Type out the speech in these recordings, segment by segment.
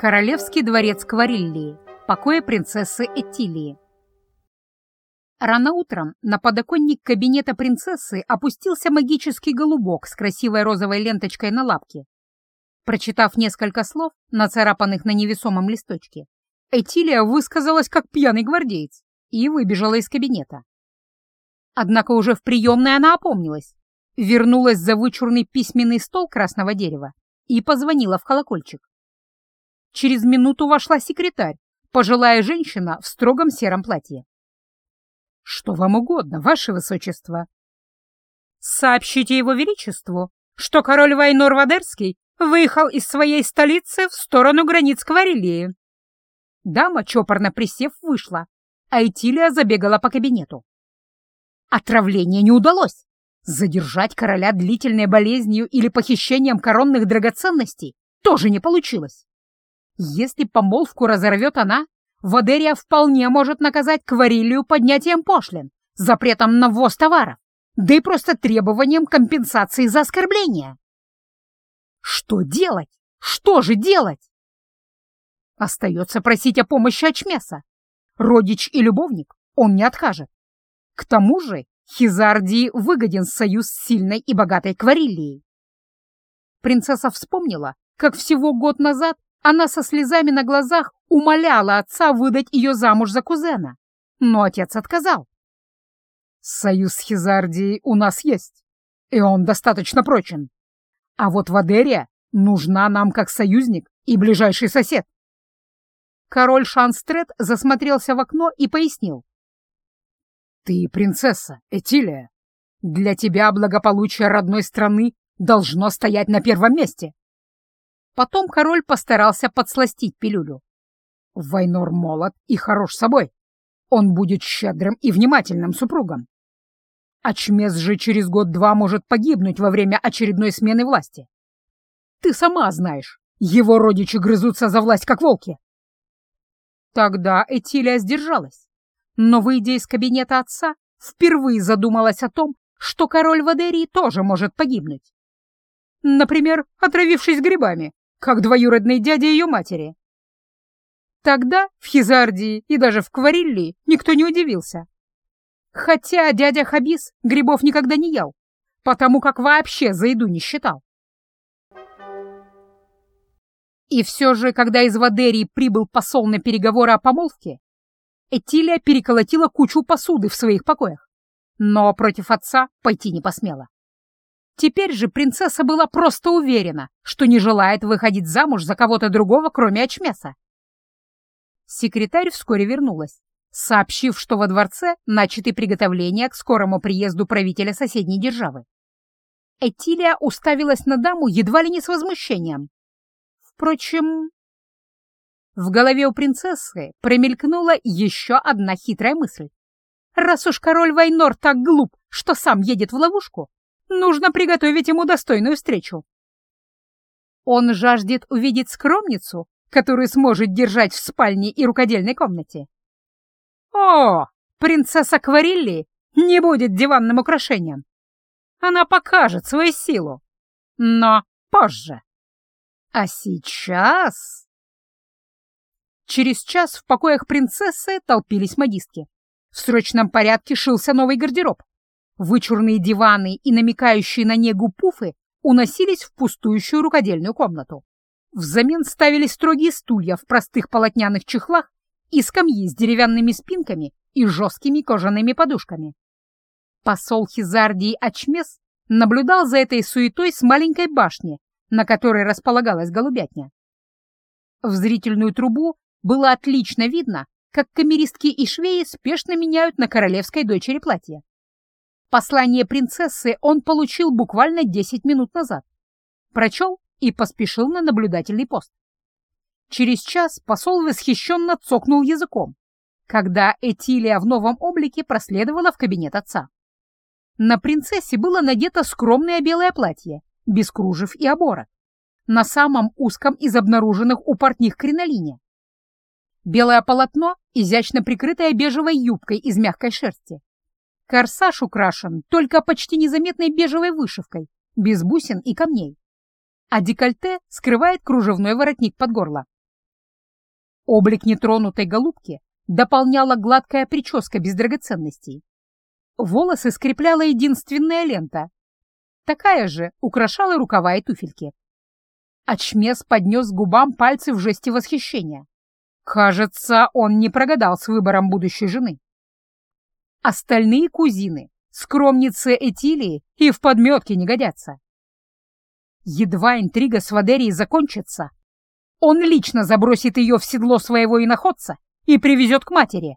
Королевский дворец Квариллии, покоя принцессы Этилии. Рано утром на подоконник кабинета принцессы опустился магический голубок с красивой розовой ленточкой на лапке. Прочитав несколько слов, нацарапанных на невесомом листочке, Этилия высказалась как пьяный гвардеец и выбежала из кабинета. Однако уже в приемной она опомнилась, вернулась за вычурный письменный стол красного дерева и позвонила в колокольчик. Через минуту вошла секретарь, пожилая женщина в строгом сером платье. «Что вам угодно, ваше высочество?» «Сообщите его величеству, что король Вайнор Вадерский выехал из своей столицы в сторону границ Кварелии». Дама, чопорно присев, вышла, а Этилия забегала по кабинету. Отравление не удалось. Задержать короля длительной болезнью или похищением коронных драгоценностей тоже не получилось. Если помолвку разорвет она, Вадерия вполне может наказать Кварилию поднятием пошлин, запретом на ввоз товаров, да и просто требованием компенсации за оскорбление. Что делать? Что же делать? Остается просить о помощи Ачмеса. Родич и любовник он не откажет. К тому же Хизардии выгоден союз с сильной и богатой Квариллией. Принцесса вспомнила, как всего год назад она со слезами на глазах умоляла отца выдать ее замуж за кузена, но отец отказал. «Союз с Хизардией у нас есть, и он достаточно прочен. А вот Вадерия нужна нам как союзник и ближайший сосед». Король Шанстрет засмотрелся в окно и пояснил. «Ты принцесса, Этилия. Для тебя благополучие родной страны должно стоять на первом месте. Потом король постарался подсластить пилюлю. Вайнор молод и хорош собой. Он будет щедрым и внимательным супругом. Ачмес же через год-два может погибнуть во время очередной смены власти. Ты сама знаешь, его родичи грызутся за власть, как волки. Тогда Этилия сдержалась, но, выйдя из кабинета отца, впервые задумалась о том, что король Вадерии тоже может погибнуть. Например, отравившись грибами, как двоюродный дядя ее матери. Тогда в Хизардии и даже в Квариллии никто не удивился. Хотя дядя Хабис грибов никогда не ел, потому как вообще за еду не считал. И все же, когда из Вадерии прибыл посол на переговоры о помолвке, Этилия переколотила кучу посуды в своих покоях, но против отца пойти не посмела. Теперь же принцесса была просто уверена, что не желает выходить замуж за кого-то другого, кроме Ачмеса. Секретарь вскоре вернулась, сообщив, что во дворце начаты приготовления к скорому приезду правителя соседней державы. Этилия уставилась на даму едва ли не с возмущением. Впрочем, в голове у принцессы промелькнула еще одна хитрая мысль. Раз уж король Вайнор так глуп, что сам едет в ловушку, Нужно приготовить ему достойную встречу. Он жаждет увидеть скромницу, которую сможет держать в спальне и рукодельной комнате. О, принцесса Кварилли не будет диванным украшением. Она покажет свою силу, но позже. А сейчас... Через час в покоях принцессы толпились модистки. В срочном порядке шился новый гардероб. Вычурные диваны и намекающие на негу пуфы уносились в пустующую рукодельную комнату. Взамен ставились строгие стулья в простых полотняных чехлах и скамьи с деревянными спинками и жесткими кожаными подушками. Посол Хизардии Ачмес наблюдал за этой суетой с маленькой башни, на которой располагалась голубятня. В зрительную трубу было отлично видно, как камеристки и швеи спешно меняют на королевской дочери платье. Послание принцессы он получил буквально 10 минут назад. Прочел и поспешил на наблюдательный пост. Через час посол восхищенно цокнул языком, когда Этилия в новом облике проследовала в кабинет отца. На принцессе было надето скромное белое платье, без кружев и оборок, на самом узком из обнаруженных у портних кринолине. Белое полотно, изящно прикрытое бежевой юбкой из мягкой шерсти, Корсаж украшен только почти незаметной бежевой вышивкой, без бусин и камней. А декольте скрывает кружевной воротник под горло. Облик нетронутой голубки дополняла гладкая прическа без драгоценностей. Волосы скрепляла единственная лента. Такая же украшала рукава и туфельки. Очмес поднес к губам пальцы в жесте восхищения. Кажется, он не прогадал с выбором будущей жены. Остальные кузины, скромницы Этилии, и в подметке не годятся. Едва интрига с Вадерией закончится, он лично забросит ее в седло своего иноходца и привезет к матери.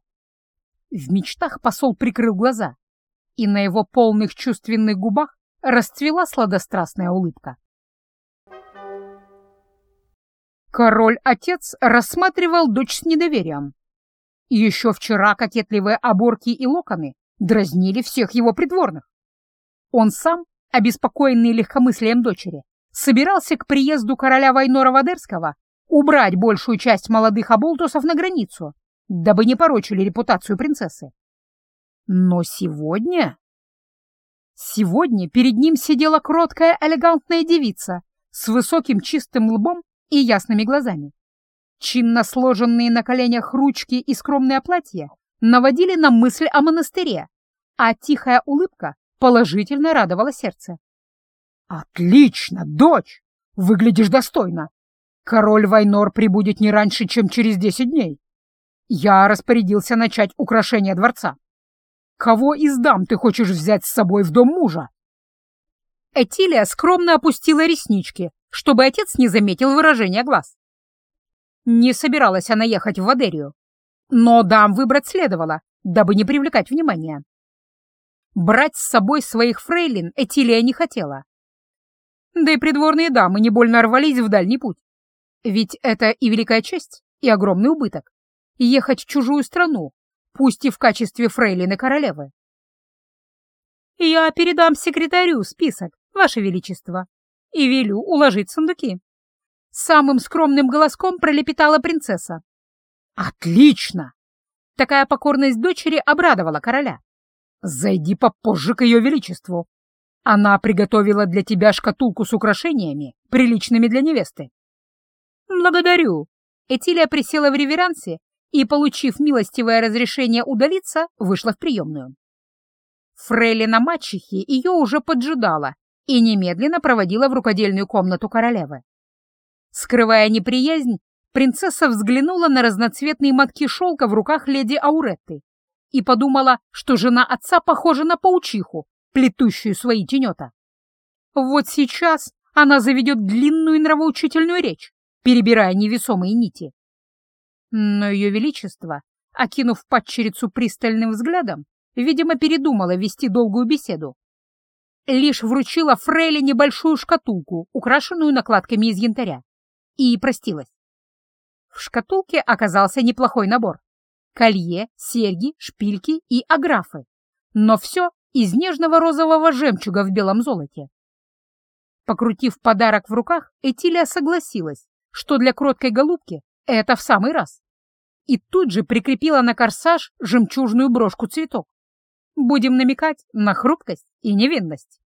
В мечтах посол прикрыл глаза, и на его полных чувственных губах расцвела сладострастная улыбка. Король-отец рассматривал дочь с недоверием. Еще вчера кокетливые оборки и локоны дразнили всех его придворных. Он сам, обеспокоенный легкомыслием дочери, собирался к приезду короля Вайнора Вадерского убрать большую часть молодых оболтусов на границу, дабы не порочили репутацию принцессы. Но сегодня... Сегодня перед ним сидела кроткая элегантная девица с высоким чистым лбом и ясными глазами. Чинно сложенные на коленях ручки и скромное платье наводили на мысль о монастыре, а тихая улыбка положительно радовала сердце. «Отлично, дочь! Выглядишь достойно! Король Вайнор прибудет не раньше, чем через десять дней. Я распорядился начать украшение дворца. Кого из дам ты хочешь взять с собой в дом мужа?» Этилия скромно опустила реснички, чтобы отец не заметил выражения глаз. Не собиралась она ехать в Вадерию, но дам выбрать следовало, дабы не привлекать внимания. Брать с собой своих фрейлин Этилия не хотела. Да и придворные дамы не больно рвались в дальний путь. Ведь это и великая честь, и огромный убыток. Ехать в чужую страну, пусть и в качестве фрейлины королевы. «Я передам секретарю список, Ваше Величество», и велю уложить сундуки. Самым скромным голоском пролепетала принцесса. «Отлично!» Такая покорность дочери обрадовала короля. «Зайди попозже к ее величеству. Она приготовила для тебя шкатулку с украшениями, приличными для невесты». «Благодарю!» Этилия присела в реверансе и, получив милостивое разрешение удалиться, вышла в приемную. Фрейлина мачехи ее уже поджидала и немедленно проводила в рукодельную комнату королевы. Скрывая неприязнь, принцесса взглянула на разноцветные мотки шелка в руках леди Ауретты и подумала, что жена отца похожа на паучиху, плетущую свои тенета. Вот сейчас она заведет длинную нравоучительную речь, перебирая невесомые нити. Но ее величество, окинув падчерицу пристальным взглядом, видимо, передумала вести долгую беседу лишь вручила Фрейле небольшую шкатулку, украшенную накладками из янтаря, и простилась. В шкатулке оказался неплохой набор. Колье, серьги, шпильки и аграфы. Но все из нежного розового жемчуга в белом золоте. Покрутив подарок в руках, Этилия согласилась, что для кроткой голубки это в самый раз. И тут же прикрепила на корсаж жемчужную брошку-цветок. Будем намекать на хрупкость и невинность.